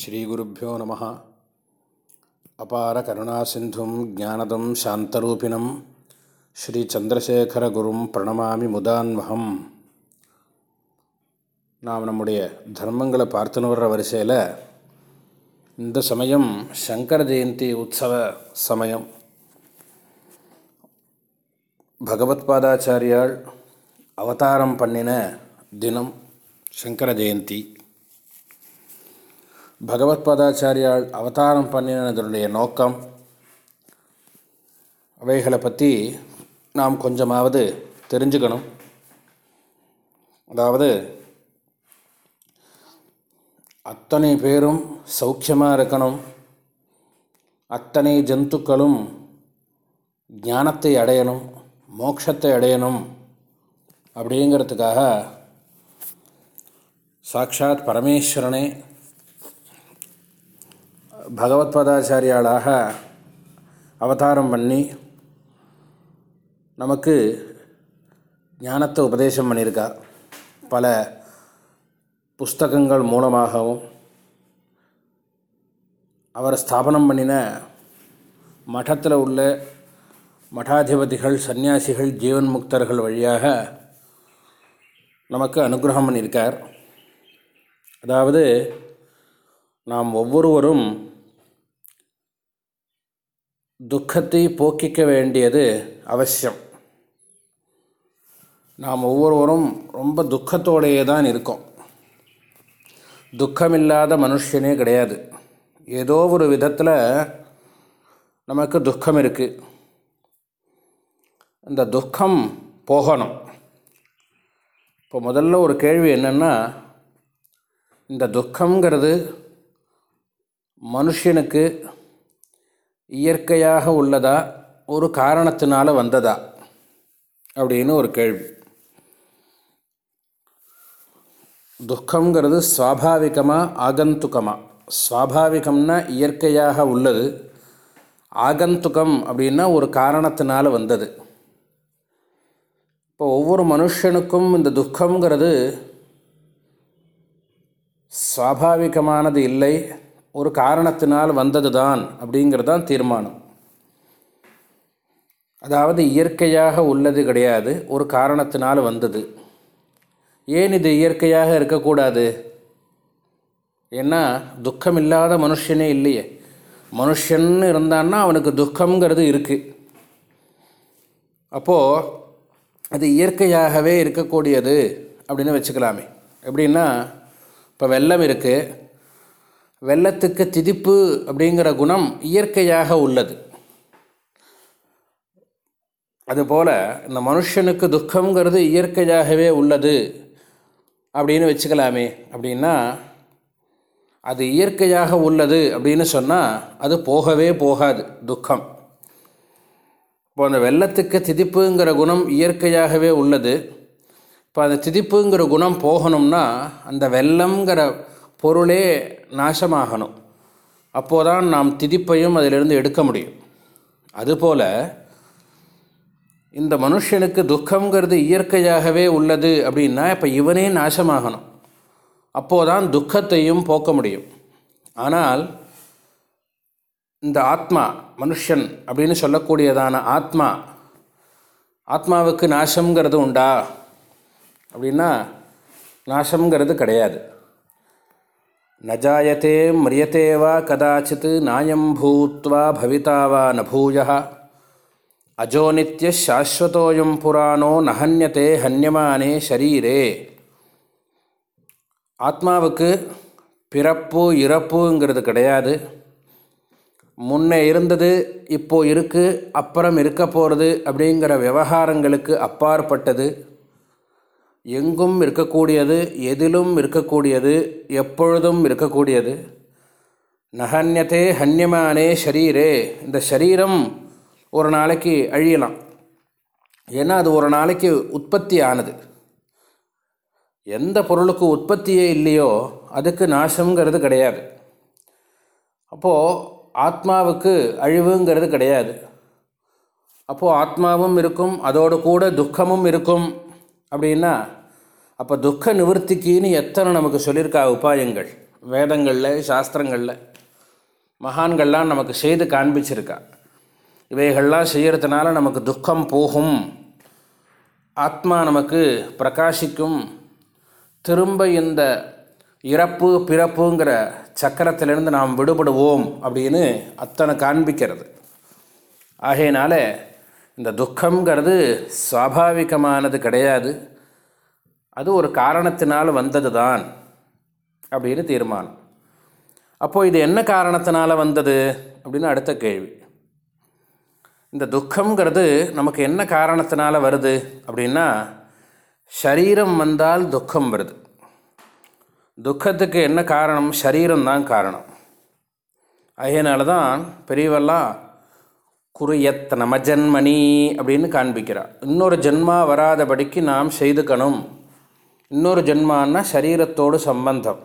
ஸ்ரீகுருப்போ நம. அபார கருணாசிந்தும் ஜானதம் சாந்தரூபிணம். ஸ்ரீ சந்திரசேகரகுரும் பிரணமாமி முதான்மகம் நாம் நம்முடைய தர்மங்களை பார்த்துன்னு வர்ற வரிசையில் இந்த சமயம் சங்கர ஜெயந்தி உற்சவ சமயம். பகவத்பாதாச்சாரியால் அவதாரம் பண்ணின தினம் சங்கர ஜெயந்தி. பகவத்பாதாச்சாரியால் அவதாரம் பண்ணினதனுடைய நோக்கம் அவைகளை பற்றி நாம் கொஞ்சமாவது தெரிஞ்சுக்கணும். அதாவது அத்தனை பேரும் சௌக்கியமாக இருக்கணும். அத்தனை ஜந்துக்களும் ஞானத்தை அடையணும் மோட்சத்தை அடையணும் அப்படிங்கிறதுக்காக சாட்சாத் பரமேஸ்வரனே பகவத்பதாச்சாரியாளாக அவதாரம் பண்ணி நமக்கு ஞானத்தை உபதேசம் பண்ணியிருக்கா. பல புஸ்தகங்கள் மூலமாகவும் அவர் ஸ்தாபனம் பண்ணின மடத்தில் உள்ள மடாதிபதிகள் சன்னியாசிகள் ஜீவன் முக்தர்கள் வழியாக நமக்கு அனுகிரகம் பண்ணியிருக்கார். அதாவது நாம் ஒவ்வொருவரும் துக்கத்தை போக்கிக்க வேண்டியது அவசியம். நாம் ஒவ்வொருவரும் ரொம்ப துக்கத்தோடையே தான் இருக்கோம். துக்கமில்லாத மனுஷனே கிடையாது. ஏதோ ஒரு விதத்தில் நமக்கு துக்கம் இருக்குது இந்த துக்கம் போகணும். இப்போ முதல்ல ஒரு கேள்வி என்னென்னா இந்த துக்கங்கிறது மனுஷனுக்கு இயற்கையாக உள்ளதா? ஒரு காரணத்தினால வந்ததா? அப்படின்னு ஒரு கேள்வி. துக்கங்கிறது சுவாபாவிகமாக ஆகந்துக்கமாக சுவாபாவிகம்னா இயற்கையாக உள்ளது. ஆகந்துக்கம் அப்படின்னா ஒரு காரணத்தினால வந்தது. இப்போ ஒவ்வொரு மனுஷனுக்கும் இந்த துக்கங்கிறது சுவாபாவிகமானது இல்லை. ஒரு காரணத்தினால் வந்தது தான் அப்படிங்கிறது தான் தீர்மானம். அதாவது இயற்கையாக உள்ளது கிடையாது ஒரு காரணத்தினால் வந்தது. ஏன் இது இயற்கையாக இருக்கக்கூடாது? ஏன்னா துக்கம் இல்லாத மனுஷனே இல்லையே. மனுஷன்னு இருந்தான்னா அவனுக்கு துக்கங்கிறது இருக்குது அப்போது அது இயற்கையாகவே இருக்கக்கூடியது அப்படின்னு வச்சுக்கலாமே. எப்படின்னா இப்போ வெள்ளம் இருக்குது வெள்ளத்துக்கு திதிப்பு அப்படிங்கிற குணம் இயற்கையாக உள்ளது. அதுபோல் இந்த மனுஷனுக்கு துக்கங்கிறது இயற்கையாகவே உள்ளது அப்படின்னு வச்சுக்கலாமே அப்படின்னா அது இயற்கையாக உள்ளது அப்படின்னு சொன்னால் அது போகவே போகாது துக்கம். இப்போ அந்த வெள்ளத்துக்கு திதிப்புங்கிற குணம் இயற்கையாகவே உள்ளது. இப்போ அந்த திதிப்புங்கிற குணம் போகணும்னா அந்த வெள்ளங்கிற பொருளே நாசமாகணும். அப்போதான் நாம் திதிப்பையும் அதிலிருந்து எடுக்க முடியும். அதுபோல் இந்த மனுஷனுக்கு துக்கங்கிறது இயற்கையாகவே உள்ளது அப்படின்னா இப்போ இவனே நாசமாகணும். அப்போதான் துக்கத்தையும் போக்க முடியும். ஆனால் இந்த ஆத்மா மனுஷன் அப்படின்னு சொல்லக்கூடியதான ஆத்மா ஆத்மாவுக்கு நாசங்கிறது உண்டா? அப்படின்னா நாசங்கிறது கிடையாது. நஜாயத்தே மிரியத்தே வா கதாச்சித் நாயம் பூத்வா பவிதா வா நபூய அஜோ நித்திய சாஸ்வதோயம் புராணோ நஹன்யத்தே ஹன்யமானே ஷரீரே. ஆத்மாவுக்கு பிறப்பு இறப்புங்கிறது கிடையாது. முன்னே இருந்தது இப்போது இருக்குது அப்புறம் இருக்க போகிறது அப்படிங்கிற விவகாரங்களுக்கு அப்பாற்பட்டது. எங்கும் இருக்கக்கூடியது எதிலும் இருக்கக்கூடியது எப்பொழுதும் இருக்கக்கூடியது? நகன்யத்தே ஹன்யமானே ஷரீரே. இந்த சரீரம் ஒரு நாளைக்கு அழியலாம். ஏன்னா அது ஒரு நாளைக்கு உற்பத்தி ஆனது. எந்த பொருளுக்கு உற்பத்தியே இல்லையோ அதுக்கு நாசங்கிறது கிடையாது. அப்போது ஆத்மாவுக்கு அழிவுங்கிறது கிடையாது. அப்போது ஆத்மாவும் இருக்கும் அதோடு கூட துக்கமும் இருக்கும். அப்படின்னா அப்போ துக்க நிவர்த்திக்குன்னு எத்தனை நமக்கு சொல்லியிருக்கா உபாயங்கள்? வேதங்களில் சாஸ்திரங்களில் மகான்கள்லாம் நமக்கு செய்து காண்பிச்சிருக்கா. இவைகள்லாம் செய்கிறதுனால நமக்கு துக்கம் போகும். ஆத்மா நமக்கு பிரகாசிக்கும். திரும்ப இந்த இறப்பு பிறப்புங்கிற சக்கரத்திலிருந்து நாம் விடுபடுவோம் அப்படின்னு அத்தனை காண்பிக்கிறது. ஆகையினால இந்த துக்கங்கிறது சுவாபாவிகமானது கிடையாது. அது ஒரு காரணத்தினால் வந்தது தான் அப்படின்னு தீர்மானம். அப்போது இது என்ன காரணத்தினால் வந்தது அப்படின்னு அடுத்த கேள்வி. இந்த துக்கங்கிறது நமக்கு என்ன காரணத்தினால் வருது அப்படின்னா சரீரம் வந்தால் துக்கம் வருது. துக்கத்துக்கு என்ன காரணம்? சரீரம்தான் காரணம். அதனால தான் பெரியவெல்லாம் குறியத் நம ஜன்மணி அப்படின்னு காண்பிக்கிறார். இன்னொரு ஜென்மா வராதபடிக்கு நாம் செய்துக்கணும். இன்னொரு ஜென்மான்னா சரீரத்தோடு சம்பந்தம்.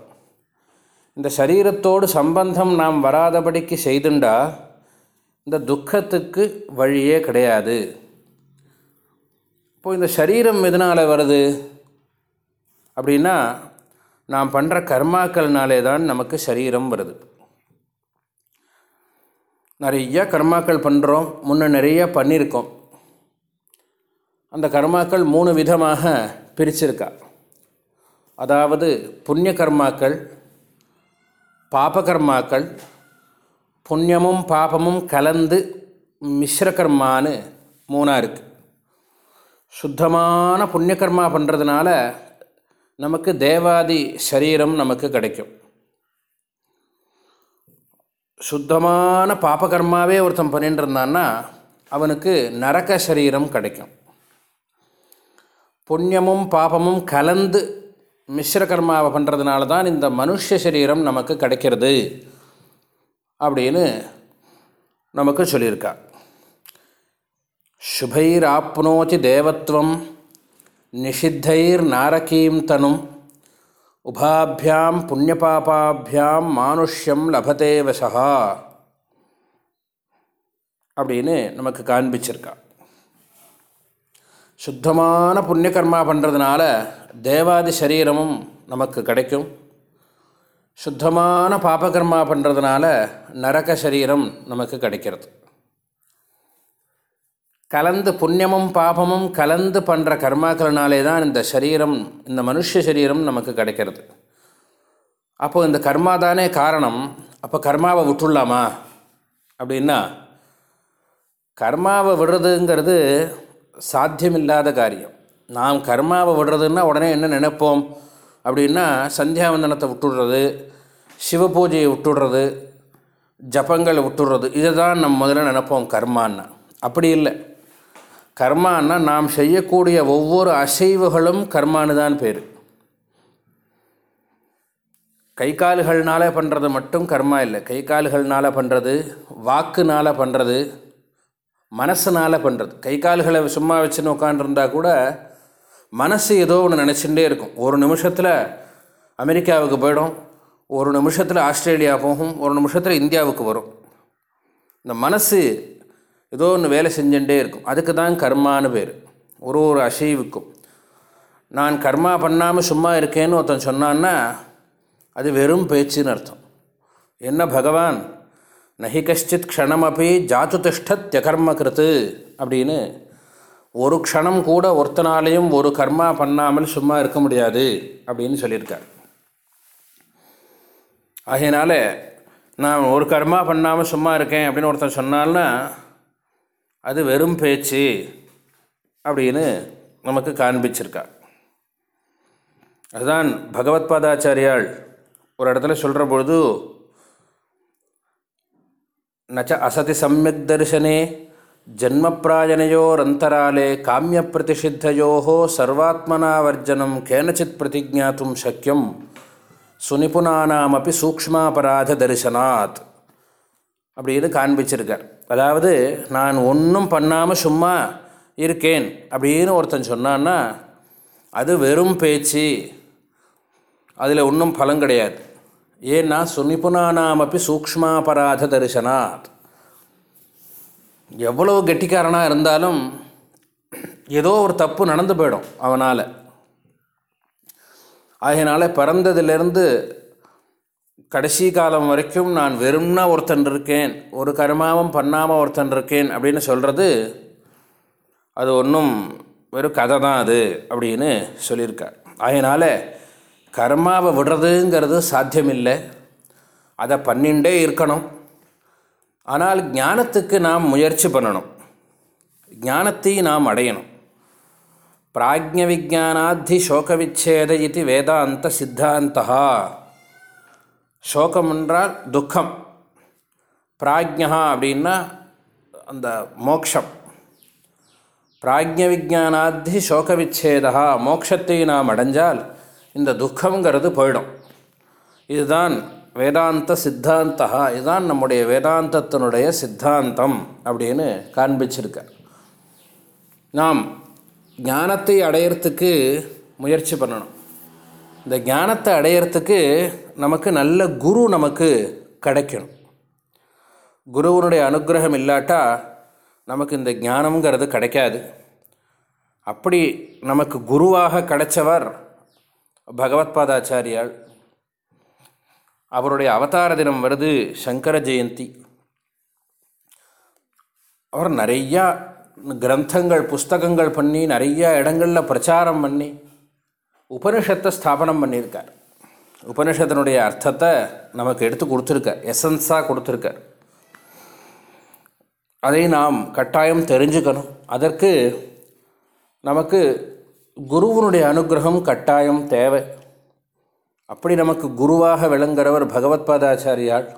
இந்த சரீரத்தோடு சம்பந்தம் நாம் வராதபடிக்கு செய்துண்டா இந்த துக்கத்துக்கு வழியே கிடையாது. இப்போ இந்த சரீரம் எதனால் வருது? அப்படின்னா நாம் பண்ணுற கர்மாக்கள்னாலே தான் நமக்கு சரீரம் வருது. நிறைய கர்மாக்கள் பண்ணுறோம் முன்ன நிறைய பண்ணியிருக்கோம் அந்த கர்மாக்கள் மூணு விதமாக பிரிச்சிருக்கா. அதாவது புண்ணிய கர்மாக்கள் பாப கர்மாக்கள் புண்ணியமும் பாபமும் கலந்து மிஸ்ர கர்மான்னு மூணாக இருக்குது சுத்தமான புண்ணிய கர்மா பண்ணுறதுனால நமக்கு தேவாதி சரீரம் நமக்கு கிடைக்கும். சுத்தமான பாபகர்மாவே ஒருத்தன் பண்ணிட்டு இருந்தான்னா அவனுக்கு நரக சரீரம் கிடைக்கும். புண்ணியமும் பாபமும் கலந்து மிஸ்ர கர்மாவை பண்ணுறதுனால தான் இந்த மனுஷ சரீரம் நமக்கு கிடைக்கிறது அப்படின்னு நமக்கு சொல்லியிருக்கா. சுபைராப்னோச்சி தேவத்வம் நிஷித்தைர் நாரகீம் தனும் உபாபியாம் புண்ணியபாபாபியாம் மானுஷ்யம் லபத்தே வசா அப்படின்னு நமக்கு காண்பிச்சிருக்கா. சுத்தமான புண்ணியகர்மா பண்ணுறதுனால தேவாதி சரீரமும் நமக்கு கிடைக்கும். சுத்தமான பாபகர்மா பண்ணுறதுனால நரக சரீரம் நமக்கு கிடைக்கிறது. கலந்து புண்ணியமும் பாபமும் கலந்து பண்ணுற கர்மாக்களினாலே தான் இந்த சரீரம் இந்த மனுஷ சரீரம் நமக்கு கிடைக்கிறது. அப்போ இந்த கர்மா தானே காரணம். அப்போ கர்மாவை விட்டுடலாமா? அப்படின்னா கர்மாவை விடுறதுங்கிறது சாத்தியமில்லாத காரியம். நாம் கர்மாவை விடுறதுன்னா உடனே என்ன நினைப்போம்? அப்படின்னா சந்தியாவந்தனத்தை விட்டுடுறது சிவ பூஜையை விட்டுடுறது ஜபங்களை விட்டுடுறது. இதை தான் நம்ம முதல்ல நினைப்போம் கர்மான்னா. அப்படி இல்லை. கர்மான்னா நாம் செய்யக்கூடிய ஒவ்வொரு அசைவுகளும் கர்மானு தான் பேர். கை கால்கள்னால பண்ணுறது மட்டும் கர்மா இல்லை. கை கால்கள்னால பண்ணுறது வாக்குனால் பண்ணுறது மனசுனால் பண்ணுறது கை கால்களை சும்மா வச்சுன்னு உட்காண்டிருந்தா கூட மனசு ஏதோ ஒன்று நினச்சிட்டே இருக்கும். ஒரு நிமிஷத்தில் அமெரிக்காவுக்கு போயிடும் ஒரு நிமிஷத்தில் ஆஸ்திரேலியா போகும் ஒரு நிமிஷத்தில் இந்தியாவுக்கு வரும். இந்த மனசு ஏதோ ஒன்று வேலை செஞ்சுட்டே இருக்கும். அதுக்கு தான் கர்மான்னு பேர். ஒரு ஒரு அசைவுக்கும். நான் கர்மா பண்ணாமல் சும்மா இருக்கேன்னு ஒருத்தன் சொன்னான்னா அது வெறும் பேச்சுன்னு அர்த்தம். என்ன பகவான்? நஹி கஷ்டித் க்ஷணமபி ஜாத்து திஷ்டத்யகர்ம கிருத்து அப்படின்னு ஒரு க்ஷணம் கூட ஒருத்தனாலையும் ஒரு கர்மா பண்ணாமல் சும்மா இருக்க முடியாது அப்படின்னு சொல்லியிருக்கார். ஆகையினால நான் ஒரு கர்மா பண்ணாமல் சும்மா இருக்கேன் அப்படின்னு ஒருத்தன் சொன்னால்னா அது வெறும் பேச்சு அப்படின்னு நமக்கு காண்பிச்சிருக்கா. அதுதான் பகவத் பாதாச்சாரியால் ஒரு இடத்துல சொல்கிற பொழுது நச்ச அசதி சமயக் தரிசனே ஜன்மப்பிராயணையோரந்தராலே காமிய பிரதிஷித்தையோ சர்வாத்மனாவர்ஜனம் கேனச்சித் பிரதிஜாத்தும் சக்கியம் சுனிபுனானாமப்பி சூக்ஷ்மாபராத தரிசனாத். அப்படின்னு காண்பிச்சிருக்கார். அதாவது நான் ஒன்றும் பண்ணாமல் சும்மா இருக்கேன் அப்படின்னு ஒருத்தன் சொன்னான்னா அது வெறும் பேச்சு. அதில் ஒன்றும் பலம் கிடையாது. ஏன்னா சுனிபுனானாமப்பி சூக்மாபராத தரிசனாத். எவ்வளோ கெட்டிக்காரனாக இருந்தாலும் ஏதோ ஒரு தப்பு நடந்து போயிடும் அவனால். ஆகையினால பிறந்ததுலேருந்து கடைசி காலம் வரைக்கும் நான் வெறும்னா ஒருத்தன் இருக்கேன் ஒரு கர்மாவும் பண்ணாமல் ஒருத்தன் இருக்கேன் அப்படின்னு சொல்கிறது அது ஒன்றும் வெறும் கதை தான் அது அப்படின்னு சொல்லியிருக்கார். அதனால் கர்மாவை விடுறதுங்கிறது சாத்தியமில்லை. அதை பண்ணிகிட்டே இருக்கணும். ஆனால் ஞானத்துக்கு நாம் முயற்சி பண்ணணும். ஞானத்தை நாம் அடையணும். பிராஜ்ய விஜானாத்தி சோகவிச்சேத இது வேதாந்த சித்தாந்தா சோகம் என்றால் துக்கம். பிராஜ்யா அப்படின்னா அந்த மோக்ஷம். பிராஜ்ய விஜானாத்தி சோகவிச்சேதா மோக்ஷத்தை நாம் அடைஞ்சால் இந்த துக்கங்கிறது போயிடும். இதுதான் வேதாந்த சித்தாந்தா இதுதான் நம்முடைய வேதாந்தத்தினுடைய சித்தாந்தம் அப்படின்னு காண்பிச்சிருக்க. நாம் ஞானத்தை அடையிறதுக்கு முயற்சி பண்ணணும். இந்த ஞானத்தை அடையிறதுக்கு நமக்கு நல்ல குரு நமக்கு கிடைக்கணும். குருவனுடைய அனுகிரகம் இல்லாட்டா நமக்கு இந்த ஞானம்ங்கிறது கிடைக்காது. அப்படி நமக்கு குருவாக கிடைச்சவர் பகவத்பாதாச்சாரியால் அவருடைய அவதார தினம் வருது சங்கர ஜெயந்தி. அவர் நிறையா கிரந்தங்கள் புஸ்தகங்கள் பண்ணி நிறையா இடங்களில் பிரச்சாரம் பண்ணி உபனிஷத்தை ஸ்தாபனம் பண்ணியிருக்கார். உபனிஷத்தினுடைய அர்த்தத்தை நமக்கு எடுத்து கொடுத்துருக்கார். எசன்ஸாக கொடுத்துருக்கார். அதை நாம் கட்டாயம் தெரிஞ்சுக்கணும். அதற்கு நமக்கு குருவனுடைய அனுகிரகம் கட்டாயம் தேவை. அப்படி நமக்கு குருவாக விளங்குறவர் பகவத்பாதாச்சாரியால்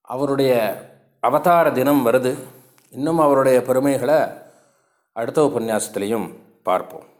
அவருடைய அவதார தினம் வருது. இன்னும் அவருடைய பெருமைகளை அடுத்த உபன்யாசத்துலேயும் பார்ப்போம்.